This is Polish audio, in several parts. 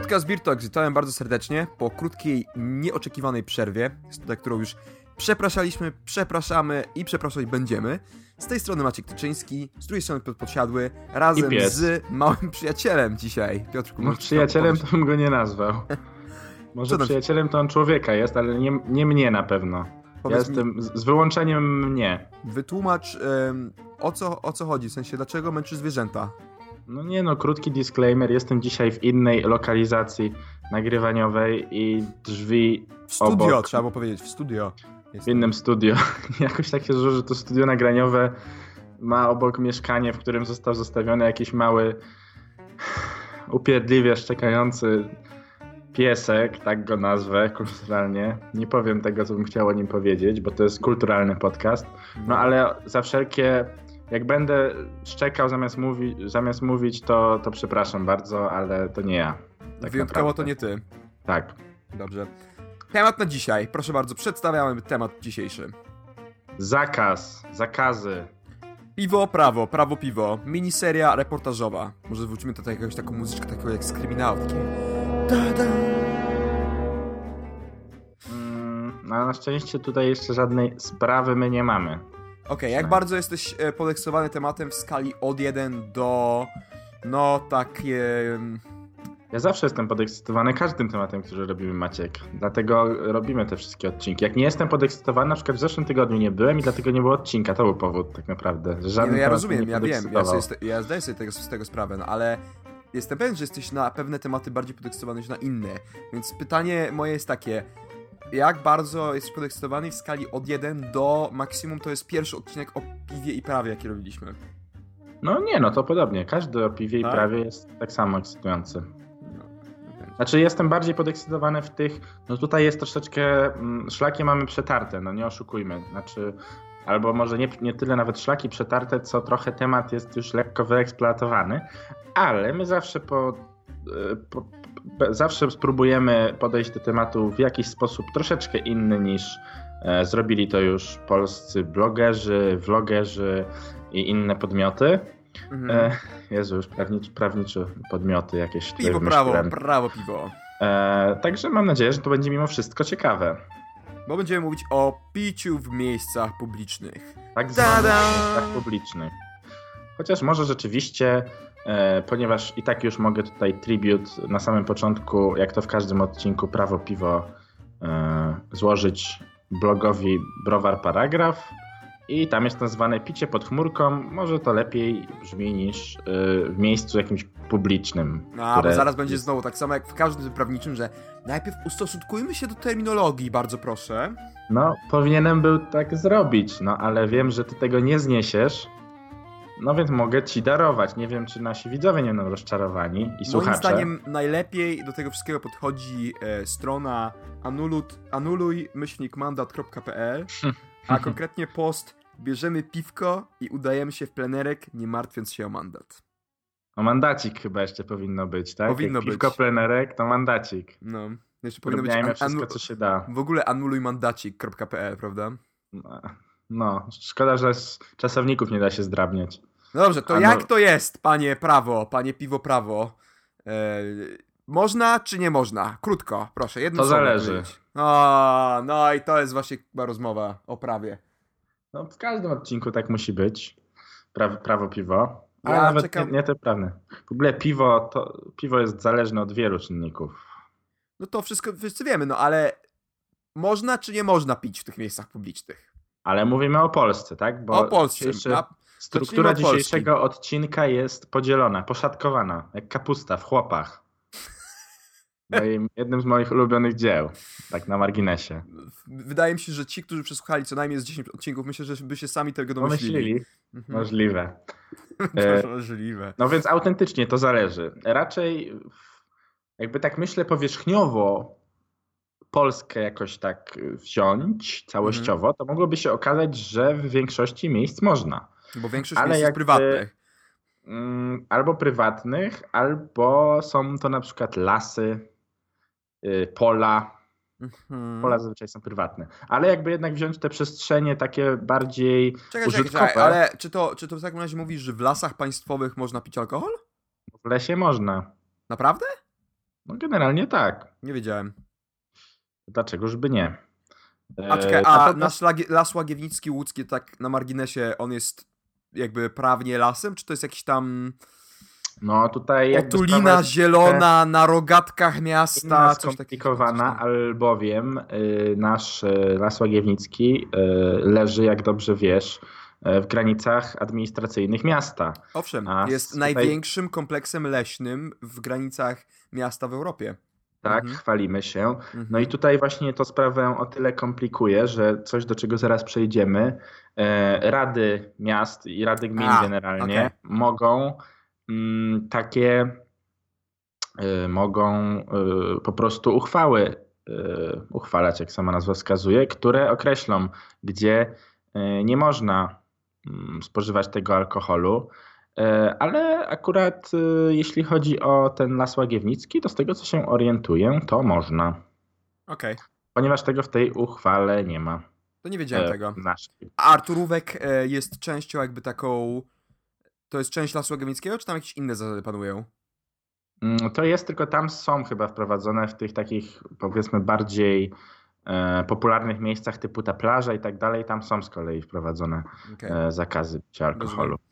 Podcast Birtox, witam bardzo serdecznie po krótkiej, nieoczekiwanej przerwie, za którą już przepraszaliśmy, przepraszamy i przepraszać będziemy. Z tej strony Maciek Tyczyński, z drugiej strony Piotr Podsiadły, razem z małym przyjacielem dzisiaj. Piotrku, no, przyjacielem to bym go nie nazwał. Może przyjacielem to on człowieka jest, ale nie, nie mnie na pewno. Powiedz ja jestem mi, z wyłączeniem mnie. Wytłumacz um, o, co, o co chodzi, w sensie dlaczego męczysz zwierzęta? No nie no, krótki disclaimer. Jestem dzisiaj w innej lokalizacji nagrywaniowej i drzwi W studio, obok, trzeba było powiedzieć, w studio. W innym studio. Jakoś tak się złoży, że to studio nagraniowe ma obok mieszkanie, w którym został zostawiony jakiś mały upierdliwie szczekający piesek, tak go nazwę kulturalnie. Nie powiem tego, co bym chciał o nim powiedzieć, bo to jest kulturalny podcast. No ale za wszelkie jak będę szczekał zamiast, mówi, zamiast mówić, to, to przepraszam bardzo, ale to nie ja. Tak Wyjątkowo naprawdę. to nie ty. Tak. Dobrze. Temat na dzisiaj. Proszę bardzo, przedstawiamy temat dzisiejszy. Zakaz, zakazy. Piwo, prawo, prawo, piwo. Miniseria reportażowa. Może zwrócimy tutaj jakąś taką muzyczkę taką jak z kryminału. Mm, no, na szczęście tutaj jeszcze żadnej sprawy my nie mamy. Okej, okay, jak bardzo jesteś e, podekscytowany tematem w skali od 1 do... No, takie... Ja zawsze jestem podekscytowany każdym tematem, który robimy Maciek. Dlatego robimy te wszystkie odcinki. Jak nie jestem podekscytowany, na przykład w zeszłym tygodniu nie byłem i dlatego nie było odcinka. To był powód tak naprawdę. Żaden nie, no ja rozumiem, ja wiem, ja, sobie, ja zdaję sobie tego, z tego sprawę, no ale jestem pewien, że jesteś na pewne tematy bardziej podekscytowany niż na inne. Więc pytanie moje jest takie, jak bardzo jesteś podekscytowany w skali od 1 do maksimum to jest pierwszy odcinek o piwie i prawie, jaki robiliśmy. No nie, no to podobnie. Każdy o piwie tak? i prawie jest tak samo ekscytujący. No, znaczy jestem bardziej podekscytowany w tych, no tutaj jest troszeczkę, mm, szlaki mamy przetarte, no nie oszukujmy. Znaczy, albo może nie, nie tyle nawet szlaki przetarte, co trochę temat jest już lekko wyeksploatowany, ale my zawsze po, e, po zawsze spróbujemy podejść do tematu w jakiś sposób troszeczkę inny niż e, zrobili to już polscy blogerzy, vlogerzy i inne podmioty. Mhm. E, Jezu, już prawniczy, prawnicze podmioty jakieś. Piwo, prawo, prawo, piwo. E, także mam nadzieję, że to będzie mimo wszystko ciekawe. Bo będziemy mówić o piciu w miejscach publicznych. Tak zwanych miejscach publicznych. Chociaż może rzeczywiście ponieważ i tak już mogę tutaj tribute na samym początku, jak to w każdym odcinku Prawo Piwo, e, złożyć blogowi Browar Paragraf i tam jest nazwane picie pod chmurką. Może to lepiej brzmi niż e, w miejscu jakimś publicznym. No, które... bo zaraz będzie znowu tak samo jak w każdym prawniczym, że najpierw ustosunkujmy się do terminologii, bardzo proszę. No, powinienem był tak zrobić, no ale wiem, że ty tego nie zniesiesz no więc mogę ci darować. Nie wiem, czy nasi widzowie nie będą rozczarowani i Moim słuchacze. Moim zdaniem najlepiej do tego wszystkiego podchodzi e, strona anulut, anuluj-mandat.pl a konkretnie post bierzemy piwko i udajemy się w plenerek, nie martwiąc się o mandat. O mandacik chyba jeszcze powinno być, tak? Powinno Jak piwko, być. plenerek, to mandacik. No. Jeszcze powinno być an, wszystko, co się da. W ogóle anulujmandacik.pl, prawda? No, no, szkoda, że z czasowników nie da się zdrabniać. No dobrze, to jak to jest, panie prawo, panie piwo prawo? E, można czy nie można? Krótko, proszę, jedno To zależy. O, no i to jest właśnie chyba rozmowa o prawie. No w każdym odcinku tak musi być. Prawo, prawo piwo. Ale ja nawet czekam... nie, nie te prawne. W ogóle piwo, to, piwo jest zależne od wielu czynników. No to wszystko wszyscy wiemy, no ale można czy nie można pić w tych miejscach publicznych? Ale mówimy o Polsce, tak? Bo o Polsce. Dzisiejszy, Struktura dzisiejszego odcinka jest podzielona, poszatkowana, jak kapusta w chłopach. Moim, jednym z moich ulubionych dzieł, tak na marginesie. Wydaje mi się, że ci, którzy przesłuchali co najmniej z 10 odcinków, myślę, że by się sami tego domyślili. Mhm. Możliwe. E, możliwe. No więc autentycznie to zależy. Raczej jakby tak myślę powierzchniowo Polskę jakoś tak wziąć całościowo, mhm. to mogłoby się okazać, że w większości miejsc można. Bo większość Ale jest prywatnych. Mm, albo prywatnych, albo są to na przykład lasy, y, pola. Mhm. Pola zazwyczaj są prywatne. Ale jakby jednak wziąć te przestrzenie takie bardziej czekaj, użytkowe. Czekaj, ale czy to, czy to w takim razie mówisz, że w lasach państwowych można pić alkohol? W lesie można. Naprawdę? No generalnie tak. Nie wiedziałem. Dlaczegoż by nie? A czekaj, a nasz Las Łagiewnicki Łódzki, tak na marginesie, on jest jakby prawnie lasem, czy to jest jakiś tam... No tutaj... Otulina zielona na rogatkach miasta. skomplikowana, albowiem y, nasz y, Las Łagiewnicki y, leży, jak dobrze wiesz, w granicach administracyjnych miasta. Owszem, A jest tutaj... największym kompleksem leśnym w granicach miasta w Europie. Tak, mhm. chwalimy się. Mhm. No i tutaj właśnie to sprawę o tyle komplikuje, że coś, do czego zaraz przejdziemy, e, rady miast i rady gmin A, generalnie okay. mogą mm, takie, y, mogą y, po prostu uchwały y, uchwalać, jak sama nazwa wskazuje, które określą, gdzie nie można mm, spożywać tego alkoholu. E, ale akurat e, jeśli chodzi o ten las łagiewnicki, to z tego co się orientuję, to można. Okej. Okay. Ponieważ tego w tej uchwale nie ma. To nie wiedziałem e, tego. A Arturówek jest częścią jakby taką... To jest część Lasu Łagiewnickiego, czy tam jakieś inne zasady panują? Mm, to jest, tylko tam są chyba wprowadzone w tych takich powiedzmy bardziej e, popularnych miejscach typu ta plaża i tak dalej. Tam są z kolei wprowadzone okay. e, zakazy picia alkoholu. Rozumiem.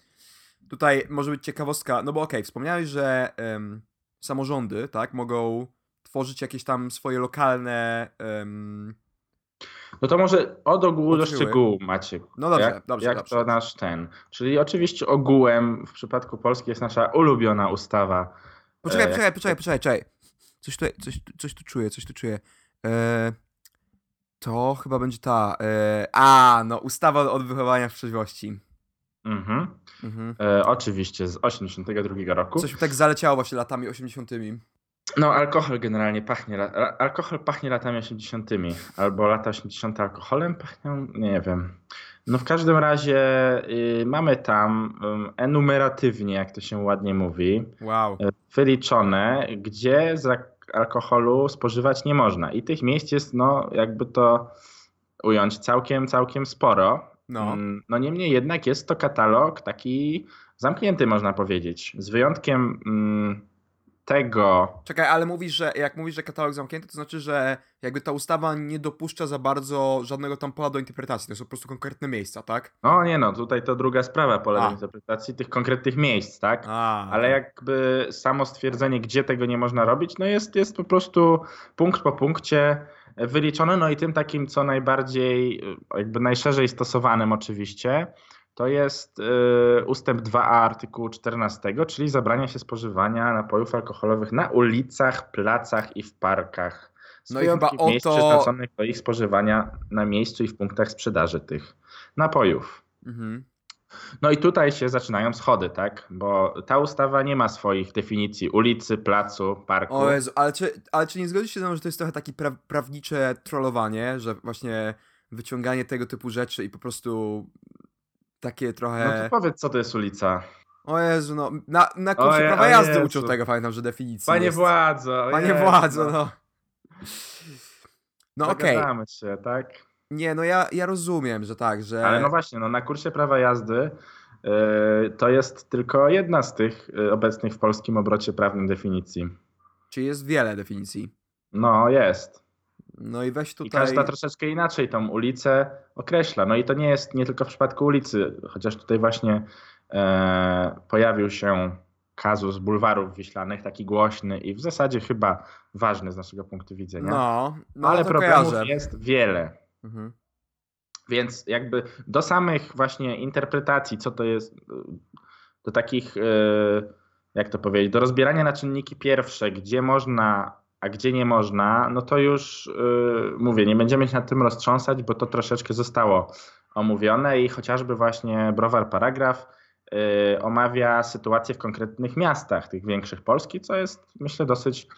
Tutaj może być ciekawostka, no bo okej, okay, wspomniałeś, że um, samorządy, tak, mogą tworzyć jakieś tam swoje lokalne... Um, no to może od ogółu do szczegółu, Maciek. No dobrze, jak, dobrze. Jak dobrze. to nasz ten. Czyli oczywiście ogółem w przypadku Polski jest nasza ulubiona ustawa. Poczekaj, e, poczekaj, poczekaj, poczekaj, poczekaj. Coś tu, coś, coś tu czuję, coś tu czuję. E, to chyba będzie ta. E, a, no, ustawa od wychowania w trzeźwości. Mhm. mhm. E, oczywiście z 82 roku. Coś tak zaleciało właśnie latami 80. No, alkohol generalnie pachnie. Alkohol pachnie latami 80. Albo lata 80. alkoholem pachnią? Nie wiem. No w każdym razie y, mamy tam y, enumeratywnie, jak to się ładnie mówi, wow. y, wyliczone, gdzie za alkoholu spożywać nie można. I tych miejsc jest, no jakby to ująć, całkiem, całkiem sporo. No. Mm, no niemniej jednak jest to katalog taki zamknięty, można powiedzieć. Z wyjątkiem mm, tego. Czekaj, ale mówisz, że jak mówisz, że katalog zamknięty, to znaczy, że jakby ta ustawa nie dopuszcza za bardzo żadnego tam pola do interpretacji. To są po prostu konkretne miejsca, tak? No nie no, tutaj to druga sprawa pola do interpretacji tych konkretnych miejsc, tak? A, ale jakby samo stwierdzenie, gdzie tego nie można robić, no jest, jest po prostu punkt po punkcie wyliczone, no i tym takim, co najbardziej, jakby najszerzej stosowanym oczywiście, to jest y, ustęp 2a artykułu 14, czyli zabrania się spożywania napojów alkoholowych na ulicach, placach i w parkach. no i chyba o miejsc to... przeznaczonych do ich spożywania na miejscu i w punktach sprzedaży tych napojów. Mhm. No i tutaj się zaczynają schody, tak? Bo ta ustawa nie ma swoich definicji ulicy, placu, parku. O Jezu, ale czy, ale czy nie zgodzisz się ze mną, że to jest trochę takie pra prawnicze trollowanie, że właśnie wyciąganie tego typu rzeczy i po prostu takie trochę... No to powiedz, co to jest ulica. O Jezu, no, na, na kursie prawa jazdy uczył tego, pamiętam, że definicji Panie jest. władzo. Panie Jezu. władzo, no. No, no okej. Okay. się, tak? Nie, no ja, ja rozumiem, że tak, że... Ale no właśnie, no na kursie prawa jazdy yy, to jest tylko jedna z tych yy, obecnych w polskim obrocie prawnym definicji. Czy jest wiele definicji? No, jest. No i weź tutaj... I każda troszeczkę inaczej tą ulicę określa. No i to nie jest nie tylko w przypadku ulicy, chociaż tutaj właśnie e, pojawił się kazus bulwarów wiślanych, taki głośny i w zasadzie chyba ważny z naszego punktu widzenia. No, no ale problemów kojarzę. jest wiele. Mhm. Więc jakby do samych właśnie interpretacji, co to jest, do takich, e, jak to powiedzieć, do rozbierania na czynniki pierwsze, gdzie można a gdzie nie można, no to już yy, mówię, nie będziemy się nad tym roztrząsać, bo to troszeczkę zostało omówione i chociażby właśnie browar paragraf omawia sytuację w konkretnych miastach, tych większych Polski, co jest myślę dosyć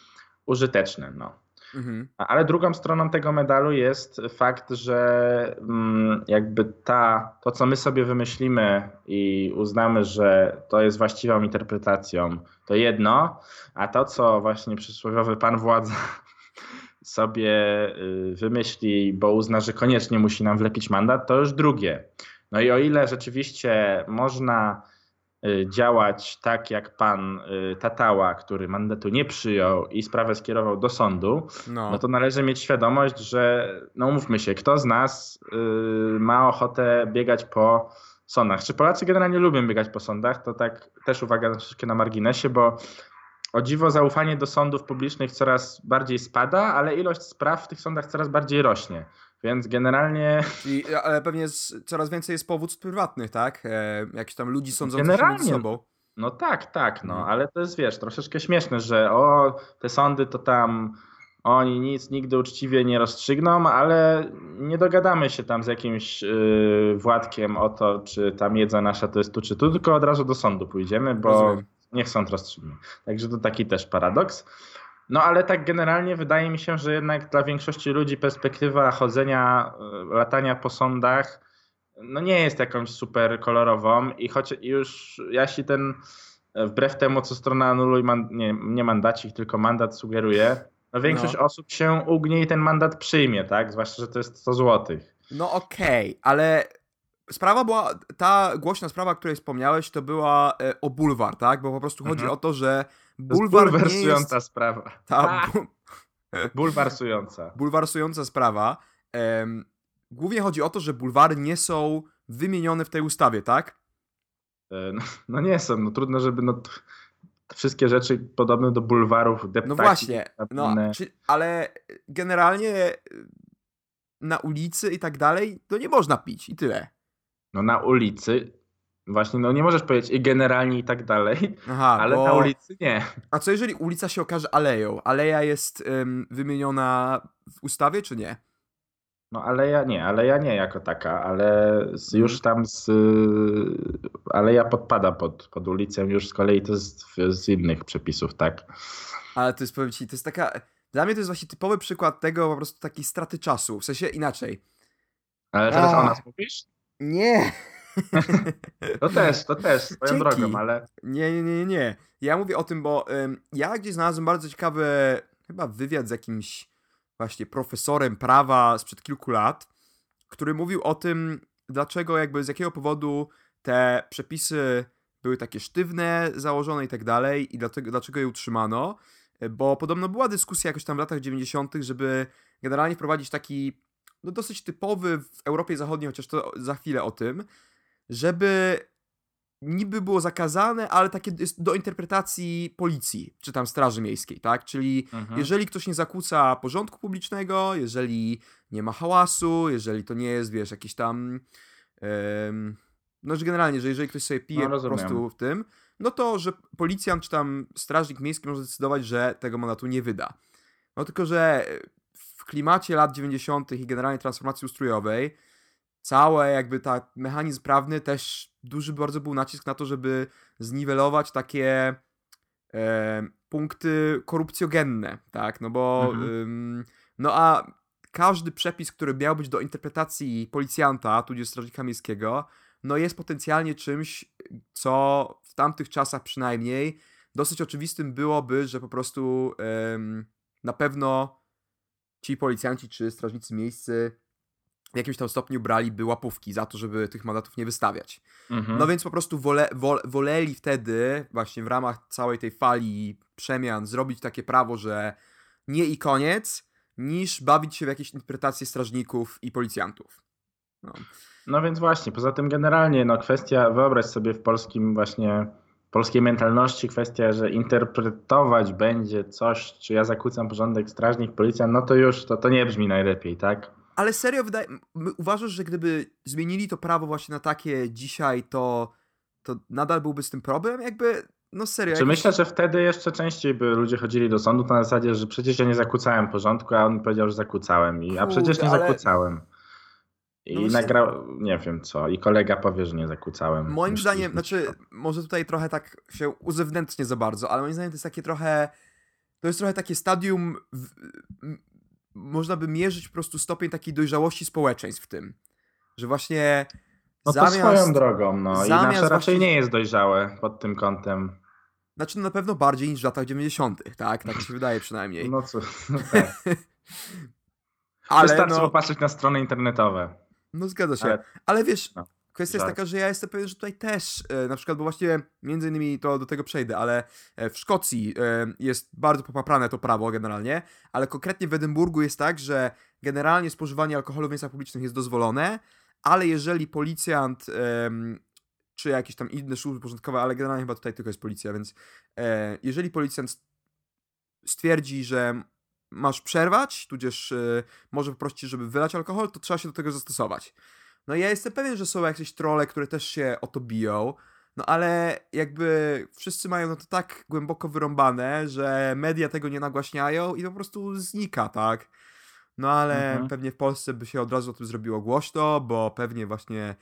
użyteczne. No. Mhm. Ale drugą stroną tego medalu jest fakt, że mm, jakby ta, to, co my sobie wymyślimy i uznamy, że to jest właściwą interpretacją, to jedno, a to, co właśnie przysłowiowy pan władza sobie y, wymyśli, bo uzna, że koniecznie musi nam wlepić mandat, to już drugie. No i o ile rzeczywiście można działać tak jak pan y, Tatała, który mandatu nie przyjął i sprawę skierował do sądu, no, no to należy mieć świadomość, że no umówmy się, kto z nas ma ochotę biegać po sądach. Czy Polacy generalnie lubią biegać po sądach? To tak też uwaga troszeczkę na marginesie, bo o dziwo zaufanie do sądów publicznych coraz bardziej spada, ale ilość spraw w tych sądach coraz bardziej rośnie. Więc generalnie. I, ale pewnie jest, coraz więcej jest powództw prywatnych, tak? E, jakieś tam ludzi sądzących generalnie, między sobą. No tak, tak, no, mhm. ale to jest wiesz, troszeczkę śmieszne, że o, te sądy to tam oni nic nigdy uczciwie nie rozstrzygną, ale nie dogadamy się tam z jakimś yy, Władkiem o to, czy ta miedza nasza to jest tu czy tu, tylko od razu do sądu pójdziemy, bo Rozumiem. niech sąd rozstrzygnie. Także to taki też paradoks. No ale tak generalnie wydaje mi się, że jednak dla większości ludzi perspektywa chodzenia, yy, latania po sądach no nie jest jakąś super kolorową i choć już jeśli ten wbrew temu, co strona anuluj, man, nie, nie mandacik, tylko mandat sugeruje, no większość no. osób się ugnie i ten mandat przyjmie, tak? Zwłaszcza, że to jest 100 złotych. No okej, okay, ale sprawa była, ta głośna sprawa, o której wspomniałeś, to była e, o bulwar, tak? Bo po prostu chodzi mhm. o to, że bulwar bulwersująca jest... sprawa. Ta, bu... bulwarsująca. Bulwarsująca sprawa. Um, głównie chodzi o to, że bulwary nie są wymienione w tej ustawie, tak? E, no, no, nie są, no trudno, żeby no, wszystkie rzeczy podobne do bulwarów, deptaki. No właśnie, no, czy, ale generalnie y, na ulicy i tak dalej, to nie można pić i tyle. No na ulicy, właśnie, no nie możesz powiedzieć i generalnie i tak dalej, Aha, ale bo... na ulicy nie. A co jeżeli ulica się okaże aleją? Aleja jest ym, wymieniona w ustawie, czy nie? No ale ja nie, ale ja nie jako taka, ale z, już mhm. tam z, ale ja podpada pod, pod ulicę już z kolei to z, z innych przepisów, tak. Ale to jest, powiem ci, to jest taka, dla mnie to jest właśnie typowy przykład tego po prostu takiej straty czasu, w sensie inaczej. Ale teraz A, o nas mówisz? Nie. To też, to też, swoją Dzięki. drogą, ale... Nie, nie, nie, nie. Ja mówię o tym, bo ym, ja gdzieś znalazłem bardzo ciekawy chyba wywiad z jakimś właśnie profesorem prawa sprzed kilku lat, który mówił o tym, dlaczego jakby z jakiego powodu te przepisy były takie sztywne, założone i tak dalej i dlatego, dlaczego je utrzymano, bo podobno była dyskusja jakoś tam w latach 90., żeby generalnie wprowadzić taki no dosyć typowy w Europie Zachodniej, chociaż to za chwilę o tym, żeby niby było zakazane, ale takie jest do interpretacji policji, czy tam straży miejskiej, tak? Czyli mhm. jeżeli ktoś nie zakłóca porządku publicznego, jeżeli nie ma hałasu, jeżeli to nie jest, wiesz, jakiś tam um, no, że generalnie, że jeżeli ktoś sobie pije no, po prostu w tym, no to, że policjant czy tam strażnik miejski może zdecydować, że tego mandatu nie wyda. No tylko, że w klimacie lat 90. i generalnie transformacji ustrojowej całe jakby ta mechanizm prawny też duży bardzo był nacisk na to, żeby zniwelować takie e, punkty korupcjogenne, tak, no bo mhm. ym, no a każdy przepis, który miał być do interpretacji policjanta, tudzież strażnika miejskiego, no jest potencjalnie czymś, co w tamtych czasach przynajmniej dosyć oczywistym byłoby, że po prostu ym, na pewno ci policjanci czy strażnicy miejscy w jakimś tam stopniu braliby łapówki za to, żeby tych mandatów nie wystawiać. Mhm. No więc po prostu wole, wole, woleli wtedy, właśnie w ramach całej tej fali przemian, zrobić takie prawo, że nie i koniec, niż bawić się w jakieś interpretacje strażników i policjantów. No. no więc właśnie, poza tym generalnie, no kwestia, wyobraź sobie w polskim właśnie polskiej mentalności kwestia, że interpretować będzie coś, czy ja zakłócam porządek strażnik, policjant, no to już to, to nie brzmi najlepiej, tak? Ale serio, wydaje, uważasz, że gdyby zmienili to prawo właśnie na takie dzisiaj, to, to nadal byłby z tym problem? Jakby, no serio. Czy myślę, że wtedy jeszcze częściej by ludzie chodzili do sądu na zasadzie, że przecież ja nie zakłócałem porządku, a on powiedział, że zakłócałem. I, a przecież nie ale... zakłócałem. I no nagrał, nie wiem co, i kolega powie, że nie zakłócałem. Moim zdaniem, znaczy, może tutaj trochę tak się uzewnętrznie za bardzo, ale moim zdaniem to jest takie trochę, to jest trochę takie stadium w, można by mierzyć po prostu stopień takiej dojrzałości społeczeństw w tym. Że właśnie no zamiast... to swoją drogą, no. I nasze raczej właśnie... nie jest dojrzałe pod tym kątem. Znaczy no na pewno bardziej niż w latach 90., tak? Tak mi się wydaje przynajmniej. No co, no tak. Ale Wystarczy no... popatrzeć na strony internetowe. No zgadza się. Ale, Ale wiesz, no. Kwestia jest taka, że ja jestem pewien, że tutaj też, e, na przykład, bo właściwie między innymi to do tego przejdę, ale e, w Szkocji e, jest bardzo popaprane to prawo generalnie, ale konkretnie w Edynburgu jest tak, że generalnie spożywanie alkoholu w miejscach publicznych jest dozwolone, ale jeżeli policjant czy jakieś tam inne służby porządkowe, ale generalnie chyba tutaj tylko jest policja, więc jeżeli policjant stwierdzi, że masz przerwać, tudzież może poprosić, żeby wylać alkohol, to trzeba się do tego zastosować. No ja jestem pewien, że są jakieś trole, które też się o to biją, no ale jakby wszyscy mają no to tak głęboko wyrąbane, że media tego nie nagłaśniają i to po prostu znika, tak? No ale mhm. pewnie w Polsce by się od razu o tym zrobiło głośno, bo pewnie właśnie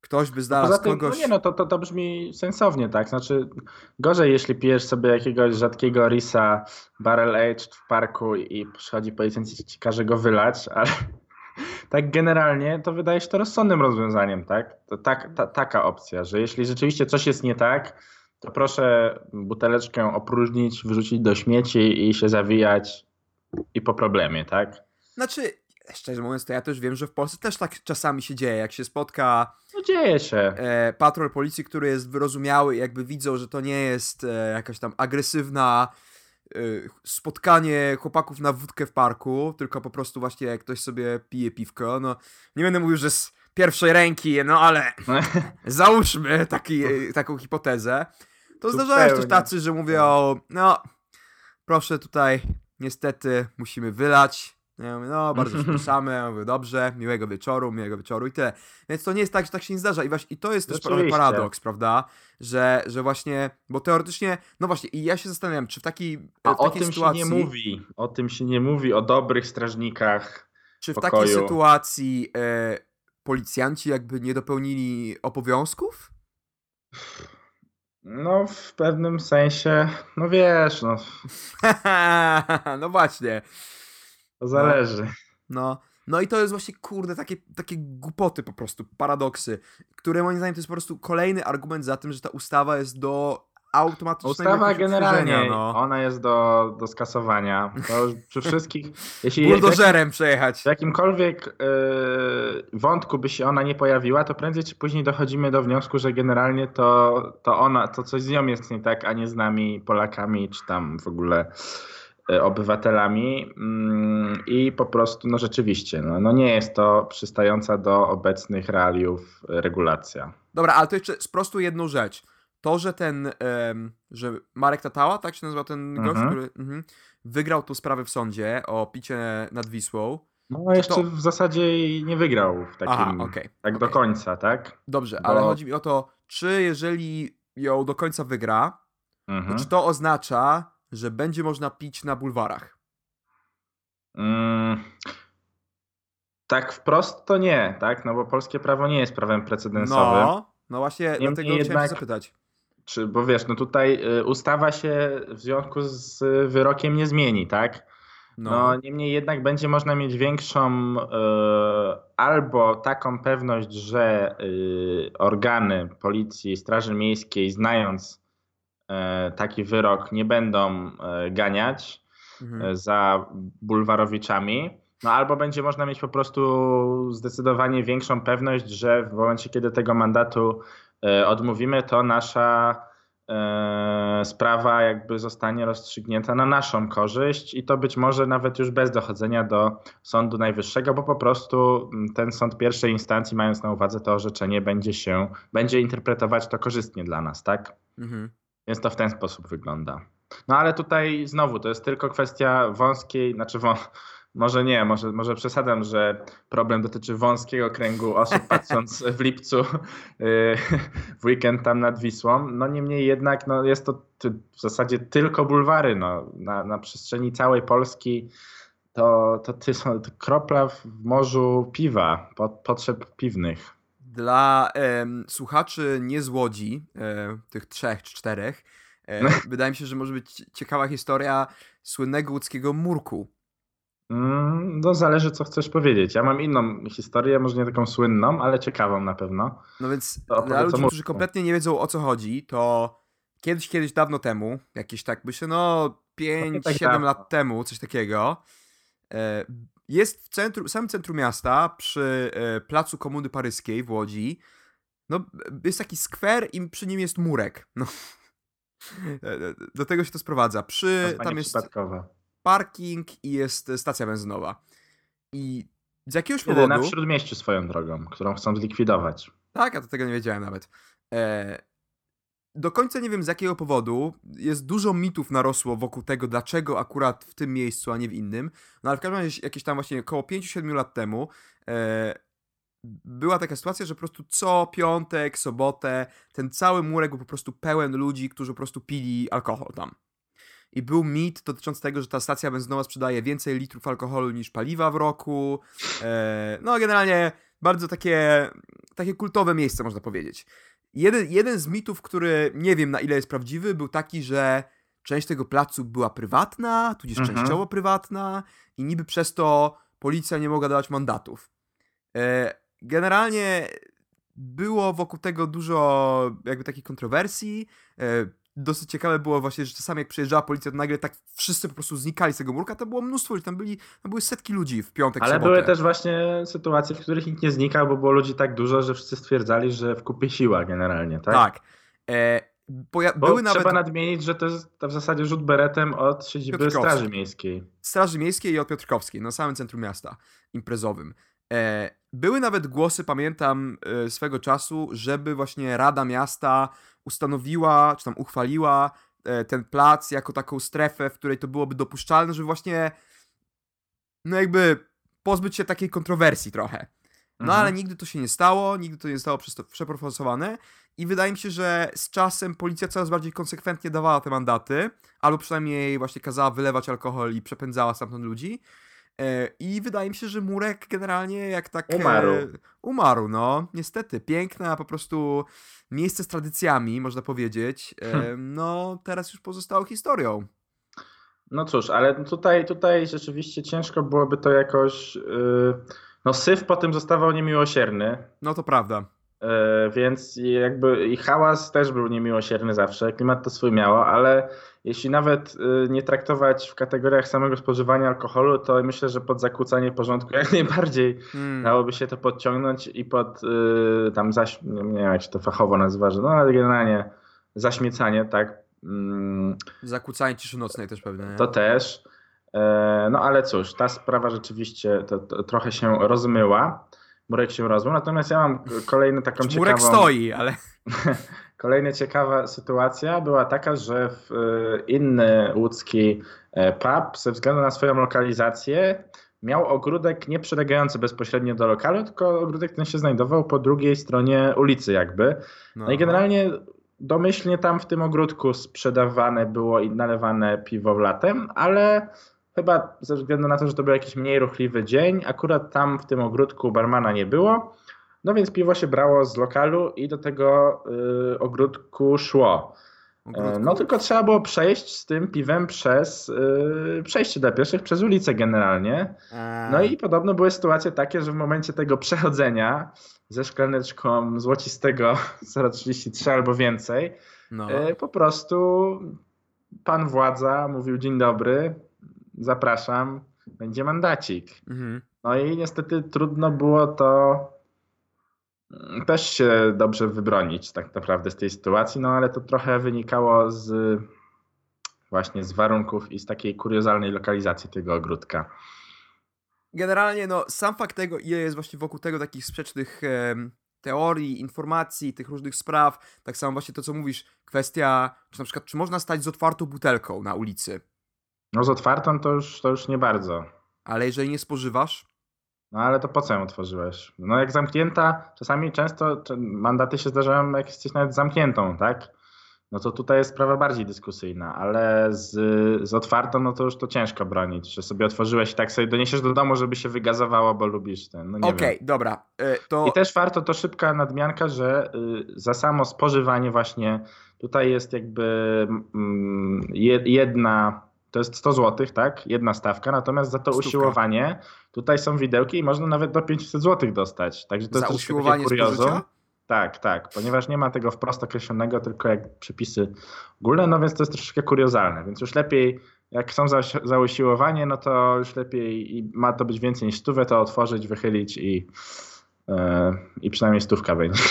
ktoś by znalazł Poza tym, kogoś... No nie no, to, to, to brzmi sensownie, tak? Znaczy gorzej jeśli pijesz sobie jakiegoś rzadkiego risa barrel aged w parku i przychodzi policjant i ci każe go wylać, ale tak generalnie to wydaje się to rozsądnym rozwiązaniem, tak? To tak, ta, taka opcja, że jeśli rzeczywiście coś jest nie tak, to proszę buteleczkę opróżnić, wyrzucić do śmieci i się zawijać i po problemie, tak? Znaczy, szczerze mówiąc, to ja też wiem, że w Polsce też tak czasami się dzieje, jak się spotka no dzieje się. E, patrol policji, który jest wyrozumiały jakby widzą, że to nie jest e, jakaś tam agresywna spotkanie chłopaków na wódkę w parku, tylko po prostu właśnie jak ktoś sobie pije piwko, no nie będę mówił, że z pierwszej ręki, no ale załóżmy taki, taką hipotezę, to zdarzają się też tacy, że mówią, no proszę tutaj niestety musimy wylać, ja mówię, no, bardzo przepraszamy, ja mówię, dobrze, miłego wieczoru, miłego wieczoru i tyle. Więc to nie jest tak, że tak się nie zdarza. I, właśnie, i to jest też trochę paradoks, prawda? Że, że właśnie, bo teoretycznie, no właśnie, i ja się zastanawiam, czy w takiej, A w takiej o tym sytuacji... się nie mówi, o tym się nie mówi, o dobrych strażnikach Czy w pokoju. takiej sytuacji e, policjanci jakby nie dopełnili obowiązków? No, w pewnym sensie, no wiesz, no. no właśnie. To zależy. No, no. No i to jest właśnie, kurde, takie, takie głupoty po prostu, paradoksy, które moim zdaniem to jest po prostu kolejny argument za tym, że ta ustawa jest do automatycznego Ustawa generalnie, no. ona jest do, do skasowania. To już przy wszystkich... Jeśli Buldożerem przejechać. W jakimkolwiek yy, wątku by się ona nie pojawiła, to prędzej czy później dochodzimy do wniosku, że generalnie to, to ona, to coś z nią jest nie tak, a nie z nami Polakami, czy tam w ogóle obywatelami mm, i po prostu, no rzeczywiście, no, no nie jest to przystająca do obecnych realiów regulacja. Dobra, ale to jeszcze sprostuj jedną rzecz. To, że ten, że Marek Tatała, tak się nazywa ten gość, mhm. który mhm, wygrał tą sprawę w sądzie o picie nad Wisłą. No jeszcze to... w zasadzie nie wygrał w takim, Aha, okay, tak okay. do końca, tak? Dobrze, Bo... ale chodzi mi o to, czy jeżeli ją do końca wygra, mhm. to czy to oznacza, że będzie można pić na bulwarach? Mm, tak wprost to nie, tak? No bo polskie prawo nie jest prawem precedensowym. No, no właśnie Niemniej dlatego jednak, chciałem zapytać. Czy, bo wiesz, no tutaj y, ustawa się w związku z wyrokiem nie zmieni, tak? No. no niemniej jednak będzie można mieć większą y, albo taką pewność, że y, organy policji, straży miejskiej znając taki wyrok nie będą e, ganiać mhm. E, za bulwarowiczami. No albo będzie można mieć po prostu zdecydowanie większą pewność, że w momencie, kiedy tego mandatu odmówimy, to nasza sprawa jakby zostanie rozstrzygnięta na naszą korzyść i to być może nawet już bez dochodzenia do Sądu Najwyższego, bo po prostu ten sąd pierwszej instancji, mając na uwadze to orzeczenie, będzie się, będzie interpretować to korzystnie dla nas, tak? Mhm. Więc to w ten sposób wygląda. No ale tutaj znowu to jest tylko kwestia wąskiej, znaczy wą, może nie, może, może przesadzam, że problem dotyczy wąskiego kręgu osób, patrząc w lipcu y, w weekend tam nad Wisłą. No niemniej jednak no, jest to w zasadzie tylko bulwary. No, na, na przestrzeni całej Polski to, to, to są kropla w morzu piwa, potrzeb piwnych. Dla e, słuchaczy nie z Łodzi, e, tych trzech czy czterech, e, wydaje mi się, że może być ciekawa historia słynnego łódzkiego murku. Mm, no zależy co chcesz powiedzieć. Ja mam inną historię, może nie taką słynną, ale ciekawą na pewno. No więc dla ludzi, którzy kompletnie nie wiedzą o co chodzi, to kiedyś, kiedyś dawno temu, jakieś tak myślę, no 5-7 tak lat temu, coś takiego, e, jest w centrum, samym centrum miasta, przy e, placu Komuny Paryskiej w Łodzi, no, jest taki skwer i przy nim jest murek. No. Do tego się to sprowadza. Przy, tam jest parking i jest stacja benzynowa. I z jakiegoś Jedyna powodu... na Śródmieściu swoją drogą, którą chcą zlikwidować. Tak, a to tego nie wiedziałem nawet. E, do końca nie wiem z jakiego powodu. Jest dużo mitów narosło wokół tego, dlaczego akurat w tym miejscu, a nie w innym. No ale w każdym razie jakieś tam właśnie około 5-7 lat temu e, była taka sytuacja, że po prostu co piątek, sobotę ten cały murek był po prostu pełen ludzi, którzy po prostu pili alkohol tam. I był mit dotyczący tego, że ta stacja benzynowa sprzedaje więcej litrów alkoholu niż paliwa w roku. E, no generalnie bardzo takie, takie kultowe miejsce można powiedzieć. Jeden, jeden z mitów, który nie wiem na ile jest prawdziwy, był taki, że część tego placu była prywatna, tudzież mhm. częściowo prywatna i niby przez to policja nie mogła dawać mandatów. E, generalnie było wokół tego dużo jakby takich kontrowersji. Dosyć ciekawe było właśnie, że czasami jak przyjeżdżała policja, to nagle tak wszyscy po prostu znikali z tego murka, to było mnóstwo ludzi, tam, byli, tam były setki ludzi w piątek, Ale sobotę. były też właśnie sytuacje, w których nikt nie znikał, bo było ludzi tak dużo, że wszyscy stwierdzali, że w kupie siła generalnie, tak? Tak. E, bo były trzeba nawet... nadmienić, że to jest w zasadzie rzut beretem od siedziby Straży Miejskiej. Straży Miejskiej i od Piotrkowskiej, na samym centrum miasta imprezowym. E, były nawet głosy, pamiętam, e, swego czasu, żeby właśnie Rada Miasta ustanowiła, czy tam uchwaliła e, ten plac jako taką strefę, w której to byłoby dopuszczalne, żeby właśnie no jakby pozbyć się takiej kontrowersji trochę. No mhm. ale nigdy to się nie stało, nigdy to nie zostało przeprocesowane i wydaje mi się, że z czasem policja coraz bardziej konsekwentnie dawała te mandaty, albo przynajmniej właśnie kazała wylewać alkohol i przepędzała stamtąd ludzi. E, I wydaje mi się, że Murek generalnie jak tak... Umarł. Umarł, no. Niestety. Piękne, a po prostu miejsce z tradycjami, można powiedzieć. Hm. No, teraz już pozostało historią. No cóż, ale tutaj, tutaj rzeczywiście ciężko byłoby to jakoś... Yy... No syf potem zostawał niemiłosierny. No to prawda. Yy, więc jakby i hałas też był niemiłosierny zawsze, klimat to swój miało, ale jeśli nawet y, nie traktować w kategoriach samego spożywania alkoholu, to myślę, że pod zakłócanie porządku jak najbardziej hmm. dałoby się to podciągnąć i pod y, tam zaś, nie wiem jak się to fachowo nazywa, że no ale generalnie zaśmiecanie, tak. Mm, zakłócanie ciszy nocnej też pewnie. Nie? To też. E, no ale cóż, ta sprawa rzeczywiście to, to trochę się rozmyła. Murek się rozmył, natomiast ja mam kolejną taką ciekawą... Murek stoi, ale... Kolejna ciekawa sytuacja była taka, że w e, inny łódzki e, pub ze względu na swoją lokalizację miał ogródek nie przylegający bezpośrednio do lokalu, tylko ogródek ten się znajdował po drugiej stronie ulicy jakby. No, no i generalnie domyślnie tam w tym ogródku sprzedawane było i nalewane piwo latem, ale chyba ze względu na to, że to był jakiś mniej ruchliwy dzień, akurat tam w tym ogródku barmana nie było no więc piwo się brało z lokalu i do tego y, ogródku szło. Ogródku? No tylko trzeba było przejść z tym piwem przez y, przejście dla pieszych, przez ulicę generalnie. No i podobno były sytuacje takie, że w momencie tego przechodzenia ze szklaneczką złocistego 0,33 albo więcej, no. y, po prostu pan władza mówił dzień dobry, zapraszam, będzie mandacik. Mhm. No i niestety trudno było to też się dobrze wybronić tak naprawdę z tej sytuacji, no ale to trochę wynikało z właśnie z warunków i z takiej kuriozalnej lokalizacji tego ogródka. Generalnie, no, sam fakt tego, ile jest właśnie wokół tego takich sprzecznych e, teorii, informacji, tych różnych spraw, tak samo właśnie to, co mówisz, kwestia, czy na przykład, czy można stać z otwartą butelką na ulicy? No, z otwartą to już, to już nie bardzo. Ale jeżeli nie spożywasz? No ale to po co ją otworzyłeś? No jak zamknięta, czasami często mandaty się zdarzają, jak jesteś nawet zamkniętą, tak? No to tutaj jest sprawa bardziej dyskusyjna, ale z, z otwartą, no to już to ciężko bronić, że sobie otworzyłeś i tak sobie doniesiesz do domu, żeby się wygazowało, bo lubisz ten. No Okej, okay, dobra. Y, to... I też warto, to szybka nadmianka, że y, za samo spożywanie właśnie tutaj jest jakby mm, jedna to jest 100 zł, tak? Jedna stawka, natomiast za to Stówka. usiłowanie tutaj są widełki i można nawet do 500 zł dostać. Także to za jest usiłowanie kuriozum. Tak, tak, ponieważ nie ma tego wprost określonego, tylko jak przepisy ogólne, no więc to jest troszeczkę kuriozalne, więc już lepiej jak są za, za usiłowanie, no to już lepiej i ma to być więcej niż stówę, to otworzyć, wychylić i, yy, i przynajmniej stówka będzie.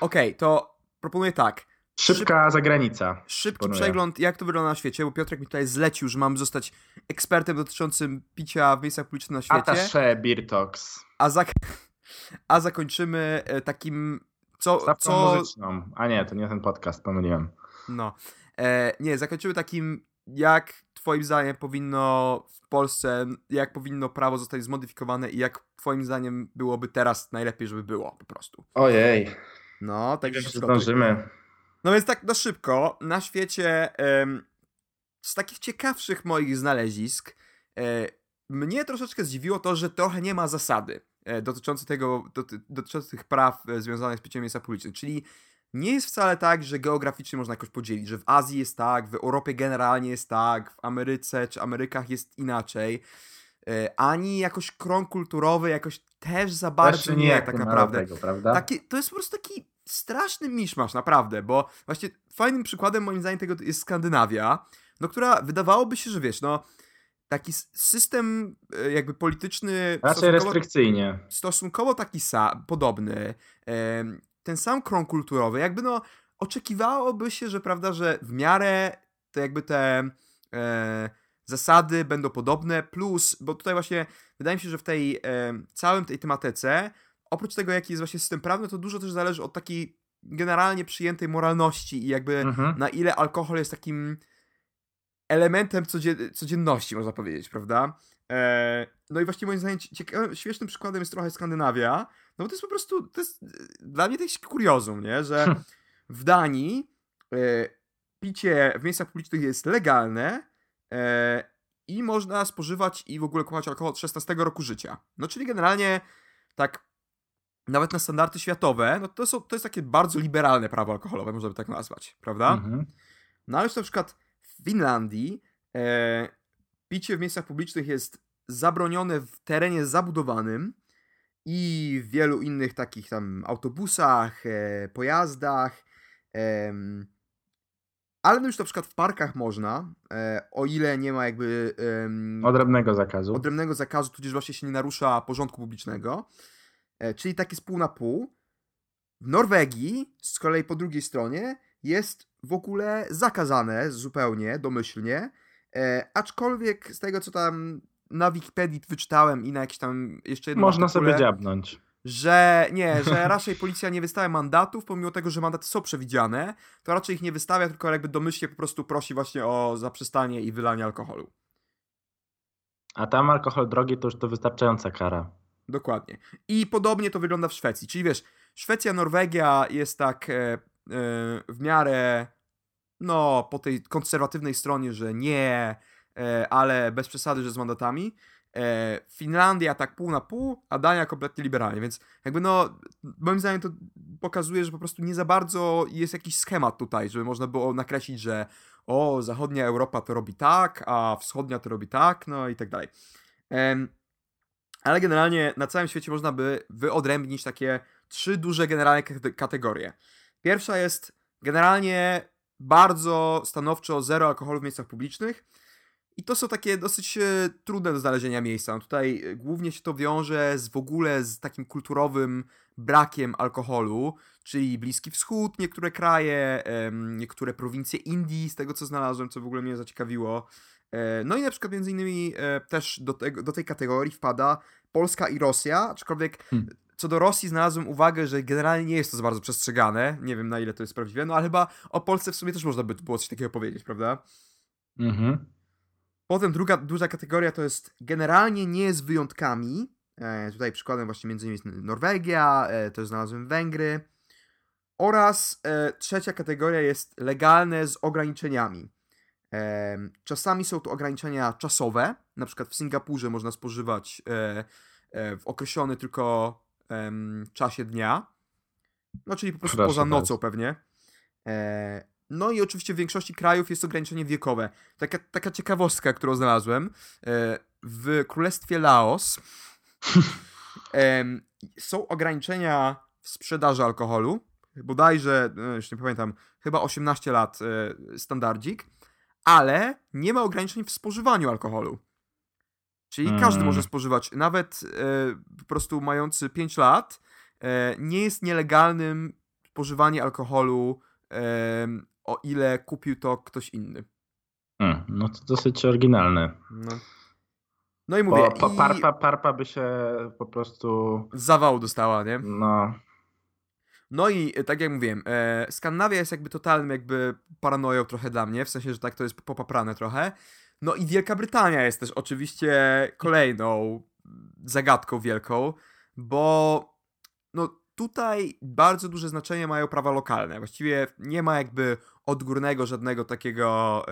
Okej, okay, to proponuję tak. Szybka Szyb... zagranica. Szybki proponuję. przegląd, jak to wygląda na świecie, bo Piotrek mi tutaj zlecił, że mam zostać ekspertem dotyczącym picia w miejscach publicznych na świecie. Atasze Beer Talks. A, zak... A zakończymy e, takim... Co, Stawką co... muzyczną. A nie, to nie ten podcast, pomyliłem. No. E, nie, zakończymy takim, jak twoim zdaniem powinno w Polsce, jak powinno prawo zostać zmodyfikowane i jak twoim zdaniem byłoby teraz najlepiej, żeby było po prostu. Ojej. No, tak jak zdążymy. No więc tak na szybko, na świecie z takich ciekawszych moich znalezisk e, mnie troszeczkę zdziwiło to, że trochę nie ma zasady e, dotyczącej tego, doty, dotyczących tych praw e, związanych z piciem miejsca publicznych, czyli nie jest wcale tak, że geograficznie można jakoś podzielić, że w Azji jest tak, w Europie generalnie jest tak, w Ameryce czy Amerykach jest inaczej, ani jakoś krąg kulturowy jakoś też za bardzo też nie, nie tak naprawdę. Tego? Taki, to jest po prostu taki straszny miszmasz, naprawdę, bo właśnie fajnym przykładem moim zdaniem tego jest Skandynawia, no która wydawałoby się, że wiesz, no taki system e, jakby polityczny... Raczej restrykcyjnie. Stosunkowo taki sa, podobny, ten sam krąg kulturowy, jakby no oczekiwałoby się, że prawda, że w miarę to jakby te e, zasady będą podobne, plus, bo tutaj właśnie wydaje mi się, że w tej e, całym tej tematyce oprócz tego, jaki jest właśnie system prawny, to dużo też zależy od takiej generalnie przyjętej moralności i jakby mhm. na ile alkohol jest takim elementem codzien codzienności, można powiedzieć, prawda? E, no i właśnie moim zdaniem ciekawym, świetnym przykładem jest trochę Skandynawia, no bo to jest po prostu, to jest dla mnie jest kuriozum, nie? Że w Danii e, picie w miejscach publicznych jest legalne e, i można spożywać i w ogóle kupować alkohol od 16 roku życia. No czyli generalnie tak nawet na standardy światowe, no to, są, to jest takie bardzo liberalne prawo alkoholowe, można by tak nazwać, prawda? Mhm. No ale już na przykład w Finlandii e, picie w miejscach publicznych jest zabronione w terenie zabudowanym i w wielu innych takich tam autobusach, e, pojazdach, e, ale no już na przykład w parkach można, e, o ile nie ma jakby... odrębnego zakazu. Odrębnego zakazu, tudzież właśnie się nie narusza porządku publicznego. E, czyli takie z pół na pół. W Norwegii, z kolei po drugiej stronie, jest w ogóle zakazane zupełnie, domyślnie, e, aczkolwiek z tego, co tam na Wikipedii wyczytałem i na jakieś tam jeszcze jednym Można artykule, sobie dziabnąć. Że nie, że raczej policja nie wystawia mandatów, pomimo tego, że mandaty są przewidziane, to raczej ich nie wystawia, tylko jakby domyślnie po prostu prosi właśnie o zaprzestanie i wylanie alkoholu. A tam alkohol drogi to już to wystarczająca kara. Dokładnie. I podobnie to wygląda w Szwecji. Czyli wiesz, Szwecja, Norwegia jest tak e, e, w miarę no, po tej konserwatywnej stronie, że nie, e, ale bez przesady, że z mandatami. E, Finlandia tak pół na pół, a Dania kompletnie liberalnie, więc jakby no, moim zdaniem to pokazuje, że po prostu nie za bardzo jest jakiś schemat tutaj, żeby można było nakreślić, że o, zachodnia Europa to robi tak, a wschodnia to robi tak, no i tak dalej. Ale generalnie na całym świecie można by wyodrębnić takie trzy duże generalne kategorie. Pierwsza jest generalnie bardzo stanowczo zero alkoholu w miejscach publicznych. I to są takie dosyć e, trudne do znalezienia miejsca. No tutaj e, głównie się to wiąże z w ogóle z takim kulturowym brakiem alkoholu, czyli Bliski Wschód, niektóre kraje, niektóre prowincje Indii, z tego co znalazłem, co w ogóle mnie zaciekawiło. E, no i na przykład między innymi e, też do, tego, do tej kategorii wpada Polska i Rosja, aczkolwiek hmm. co do Rosji znalazłem uwagę, że generalnie nie jest to za bardzo przestrzegane. Nie wiem na ile to jest prawdziwe, no ale chyba o Polsce w sumie też można by było coś takiego powiedzieć, prawda? Mhm. Potem druga duża kategoria to jest generalnie nie z wyjątkami. E, tutaj przykładem właśnie między innymi jest Norwegia, e, też znalazłem Węgry. Oraz e, trzecia kategoria jest legalne z ograniczeniami. Czasami są to ograniczenia czasowe, na przykład w Singapurze można spożywać e, e, w określony tylko czasie dnia, no czyli po prostu Proszę poza nocą pewnie. E, no i oczywiście w większości krajów jest ograniczenie wiekowe. Taka, taka ciekawostka, którą znalazłem. W królestwie Laos są ograniczenia w sprzedaży alkoholu. Bodajże, już nie pamiętam, chyba 18 lat standardzik ale nie ma ograniczeń w spożywaniu alkoholu. Czyli mm. każdy może spożywać, nawet e, po prostu mający 5 lat, e, nie jest nielegalnym spożywanie alkoholu, e, o ile kupił to ktoś inny. Hmm, no to dosyć oryginalne. No. No i mówię. Bo, i... Parpa, parpa by się po prostu. Zawał dostała, nie? No. No i e, tak jak mówiłem, e, Skandynawia jest jakby totalnym jakby paranoją trochę dla mnie, w sensie, że tak to jest popaprane trochę. No i Wielka Brytania jest też oczywiście kolejną zagadką wielką, bo no tutaj bardzo duże znaczenie mają prawa lokalne. Właściwie nie ma jakby odgórnego żadnego takiego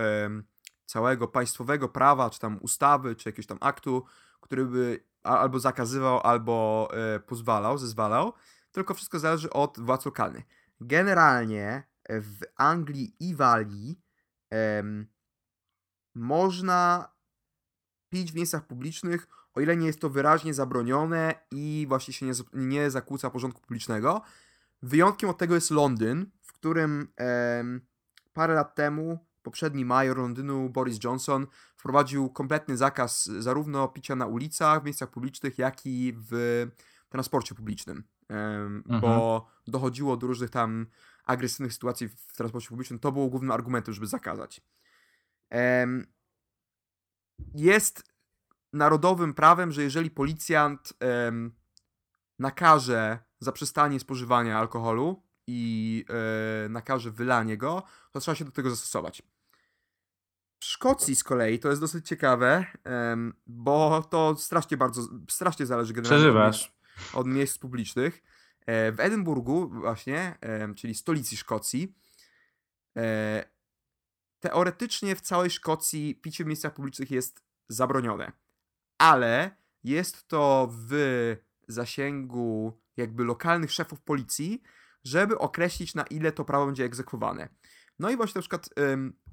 całego państwowego prawa, czy tam ustawy, czy jakiegoś tam aktu, który by albo zakazywał, albo e, pozwalał, zezwalał, tylko wszystko zależy od władz lokalnych. Generalnie w Anglii i Walii można pić w miejscach publicznych, o ile nie jest to wyraźnie zabronione i właśnie się nie, nie zakłóca porządku publicznego. Wyjątkiem od tego jest Londyn, w którym parę lat temu poprzedni major Londynu Boris Johnson wprowadził kompletny zakaz zarówno picia na ulicach, w miejscach publicznych, jak i w transporcie publicznym. Mhm. Bo dochodziło do różnych tam agresywnych sytuacji w transporcie publicznym. To było głównym argumentem, żeby zakazać. Jest narodowym prawem, że jeżeli policjant nakaże zaprzestanie spożywania alkoholu i e, nakaże wylanie go, to trzeba się do tego zastosować. W Szkocji z kolei to jest dosyć ciekawe, bo to strasznie bardzo, strasznie zależy generalnie miejsc, od miejsc publicznych. E, w Edynburgu właśnie, czyli stolicy Szkocji, e, teoretycznie w całej Szkocji picie w miejscach publicznych jest zabronione. Ale jest to w zasięgu jakby lokalnych szefów policji, żeby określić na ile to prawo będzie egzekwowane. No i właśnie na przykład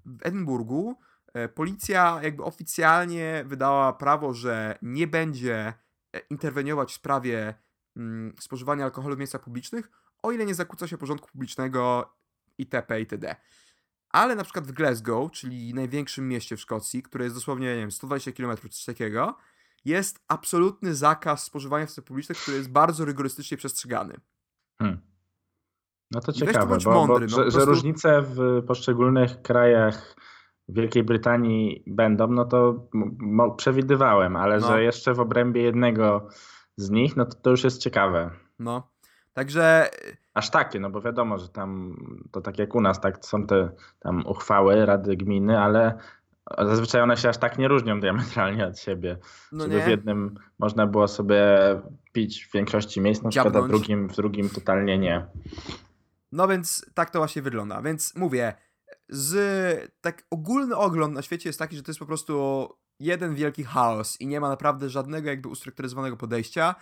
w Edynburgu e, policja jakby oficjalnie wydała prawo, że nie będzie e, interweniować w sprawie mm, spożywania alkoholu w miejscach publicznych, o ile nie zakłóca się porządku publicznego itp. itd. Ale na przykład w Glasgow, czyli największym mieście w Szkocji, które jest dosłownie, nie wiem, 120 km czy coś takiego, jest absolutny zakaz spożywania w miejscach publicznych, który jest bardzo rygorystycznie przestrzegany. Hmm. No to ciekawe, bo, mądry, bo, no, prostu... że, różnice w poszczególnych krajach Wielkiej Brytanii będą, no to przewidywałem, ale no. że jeszcze w obrębie jednego z nich, no to, to już jest ciekawe. No, także... Aż takie, no bo wiadomo, że tam to tak jak u nas, tak są te tam uchwały Rady Gminy, ale zazwyczaj one się aż tak nie różnią diametralnie od siebie. No żeby nie. w jednym można było sobie pić w większości miejsc, na przykład, a w drugim, w drugim totalnie nie. No więc tak to właśnie wygląda. Więc mówię, z tak ogólny ogląd na świecie jest taki, że to jest po prostu jeden wielki chaos i nie ma naprawdę żadnego jakby ustrukturyzowanego podejścia.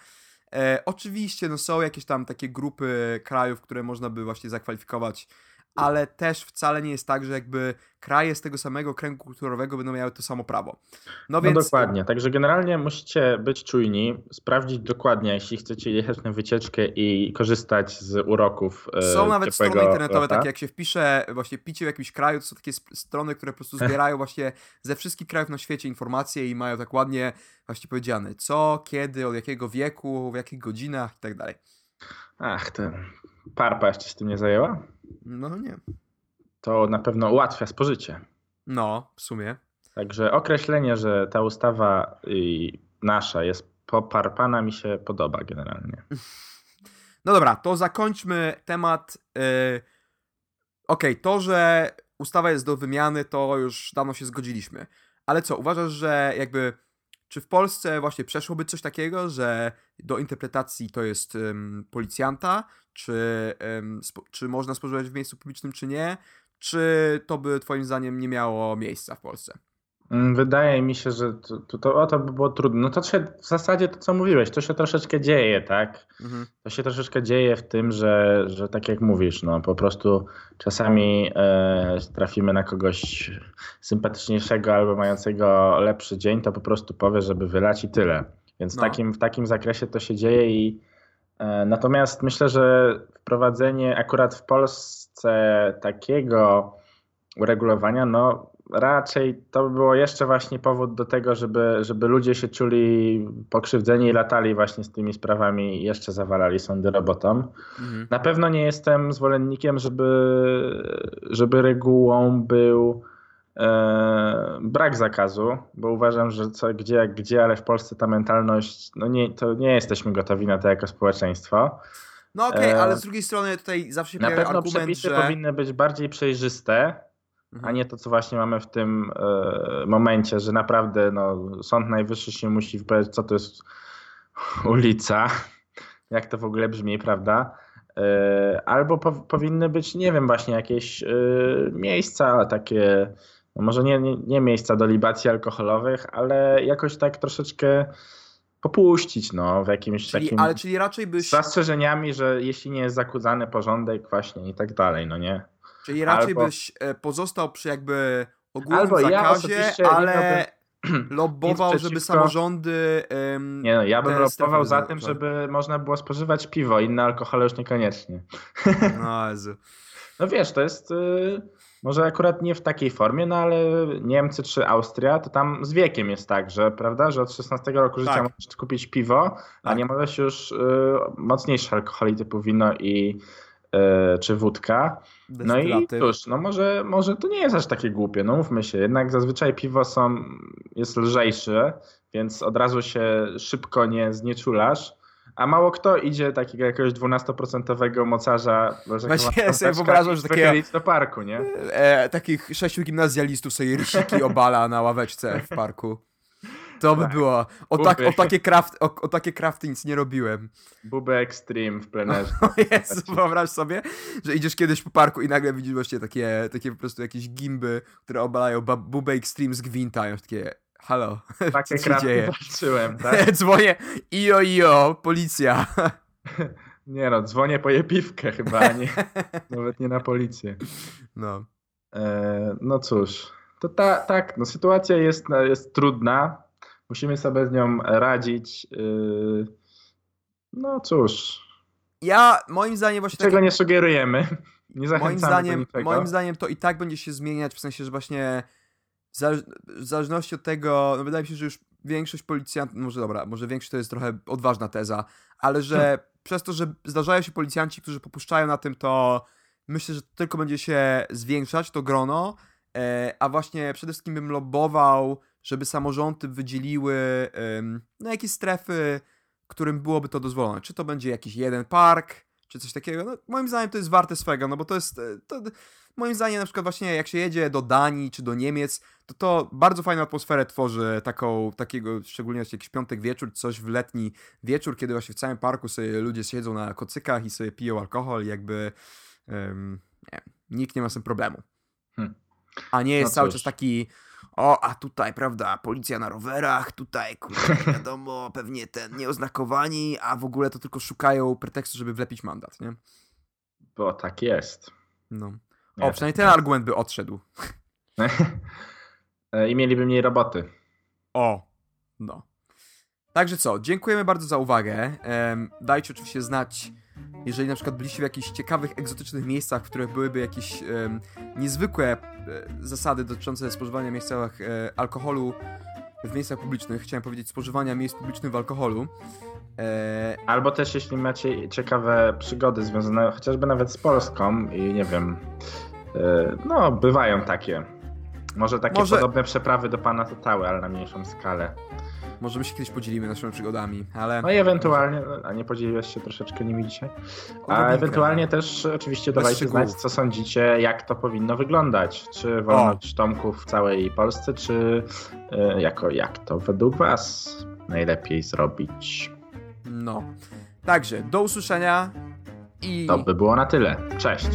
E, oczywiście no, są jakieś tam takie grupy krajów, które można by właśnie zakwalifikować ale też wcale nie jest tak, że jakby kraje z tego samego kręgu kulturowego będą miały to samo prawo. No, no więc... dokładnie, także generalnie musicie być czujni, sprawdzić dokładnie, jeśli chcecie jechać na wycieczkę i korzystać z uroków e, Są nawet strony internetowe, lata. takie jak się wpisze właśnie picie w jakimś kraju, to są takie strony, które po prostu zbierają właśnie ze wszystkich krajów na świecie informacje i mają tak ładnie właśnie powiedziane, co, kiedy, od jakiego wieku, w jakich godzinach i tak dalej. Ach, ten parpa jeszcze się tym nie zajęła? No nie. To na pewno ułatwia spożycie. No, w sumie. Także określenie, że ta ustawa nasza jest poparpana mi się podoba generalnie. No dobra, to zakończmy temat. Yy... Okej, okay, to, że ustawa jest do wymiany, to już dawno się zgodziliśmy. Ale co, uważasz, że jakby czy w Polsce właśnie przeszłoby coś takiego, że do interpretacji to jest um, policjanta, czy, um, czy można spożywać w miejscu publicznym, czy nie? Czy to by Twoim zdaniem nie miało miejsca w Polsce? Mm, wydaje mi się, że to, to, to, to by było trudne. No to się w zasadzie to, co mówiłeś, to się troszeczkę dzieje, tak? Mhm. To się troszeczkę dzieje w tym, że, że tak jak mówisz, no po prostu czasami e, trafimy na kogoś sympatyczniejszego albo mającego lepszy dzień, to po prostu powie, żeby wylać i tyle. Więc no. takim, w takim zakresie to się dzieje i e, natomiast myślę, że wprowadzenie akurat w Polsce takiego uregulowania, no raczej to by było jeszcze właśnie powód do tego, żeby, żeby ludzie się czuli pokrzywdzeni i latali właśnie z tymi sprawami i jeszcze zawalali sądy robotom. Mhm. Na pewno nie jestem zwolennikiem, żeby, żeby regułą był e, brak zakazu, bo uważam, że co gdzie jak gdzie, ale w Polsce ta mentalność, no nie, to nie jesteśmy gotowi na to jako społeczeństwo. No okej, okay, e, ale z drugiej strony tutaj zawsze się Na pewno argument, przepisy że... powinny być bardziej przejrzyste. A nie to, co właśnie mamy w tym e, momencie, że naprawdę no, Sąd Najwyższy się musi wypowiedzieć, co to jest ulica, jak to w ogóle brzmi, prawda? E, albo po, powinny być, nie wiem, właśnie jakieś e, miejsca takie, no może nie, nie, nie miejsca do libacji alkoholowych, ale jakoś tak troszeczkę popuścić, no, w jakimś czyli, takim... Ale czyli raczej byś... Z zastrzeżeniami, że jeśli nie jest zakłócany porządek właśnie i tak dalej, no nie? Czyli raczej Albo... byś e, pozostał przy jakby ogólnym Albo zakazie, ja ale lobbował, żeby samorządy... Um, nie no, ja bym lobbował za tym, żeby można było spożywać piwo, inne alkohole już niekoniecznie. No Jezu. No wiesz, to jest... Y może akurat nie w takiej formie, no ale Niemcy czy Austria, to tam z wiekiem jest tak, że prawda, że od 16 roku życia tak. możesz kupić piwo, tak. a nie możesz już y, mocniejsze alkoholi typu wino i czy wódka. No i cóż, no może, może to nie jest aż takie głupie, no mówmy się, jednak zazwyczaj piwo są, jest lżejsze, więc od razu się szybko nie znieczulasz. A mało kto idzie takiego jakiegoś 12% mocarza. Właśnie ja sobie wyobrażam, że takie, do parku, nie? E, takich sześciu gimnazjalistów sobie rysiki obala na ławeczce w parku. To by tak. było. O, tak, o, takie craft, o, o, takie crafty nic nie robiłem. Buby Extreme w plenerze. O Jezu, wyobraź sobie, że idziesz kiedyś po parku i nagle widzisz właśnie takie, takie po prostu jakieś gimby, które obalają Bubę Extreme z gwinta. I takie, halo, Takie co się dzieje? walczyłem, tak? dzwonię, io, io, policja. Nie no, dzwonię po jepiwkę chyba, nie, nawet nie na policję. No. E, no cóż, to ta, tak, no sytuacja jest, jest trudna, musimy sobie z nią radzić. Yy, no cóż. Ja, moim zdaniem właśnie... Czego nie sugerujemy, nie zachęcamy moim zdaniem, moim zdaniem to i tak będzie się zmieniać, w sensie, że właśnie w zależności od tego, no wydaje mi się, że już większość policjantów, może dobra, może większość to jest trochę odważna teza, ale że hmm. przez to, że zdarzają się policjanci, którzy popuszczają na tym, to myślę, że tylko będzie się zwiększać to grono, e, a właśnie przede wszystkim bym lobował, żeby samorządy wydzieliły no, jakieś strefy, którym byłoby to dozwolone. Czy to będzie jakiś jeden park, czy coś takiego. No, moim zdaniem to jest warte swego, no bo to jest. E, to, moim zdaniem na przykład właśnie jak się jedzie do Danii czy do Niemiec, to to bardzo fajną atmosferę tworzy taką, takiego, szczególnie jakiś piątek wieczór, coś w letni wieczór, kiedy właśnie w całym parku sobie ludzie siedzą na kocykach i sobie piją alkohol i jakby um, nie, nikt nie ma z tym problemu. Hmm. A nie jest no cały czas taki o, a tutaj, prawda, policja na rowerach, tutaj, kurde, wiadomo, pewnie ten nieoznakowani, a w ogóle to tylko szukają pretekstu, żeby wlepić mandat, nie? Bo tak jest. No. O, przynajmniej ten argument by odszedł. I mieliby mniej roboty. O, no. Także co, dziękujemy bardzo za uwagę. Dajcie oczywiście znać, jeżeli na przykład byliście w jakichś ciekawych, egzotycznych miejscach, w których byłyby jakieś niezwykłe e, zasady dotyczące spożywania miejscach e, alkoholu w miejscach publicznych. Chciałem powiedzieć spożywania miejsc publicznych w alkoholu. E, Albo też jeśli macie ciekawe przygody związane chociażby nawet z Polską i nie wiem, E, no, bywają takie. Może takie Może... podobne przeprawy do pana Totały, ale na mniejszą skalę. Może my się kiedyś podzielimy naszymi przygodami, ale... No i ewentualnie, a nie podzieliłeś się troszeczkę nimi dzisiaj? A ewentualnie też oczywiście dawajcie znać, co sądzicie, jak to powinno wyglądać. Czy wolność Tomków w całej Polsce, czy y, jako jak to według was najlepiej zrobić? No. Także, do usłyszenia i... To by było na tyle. Cześć.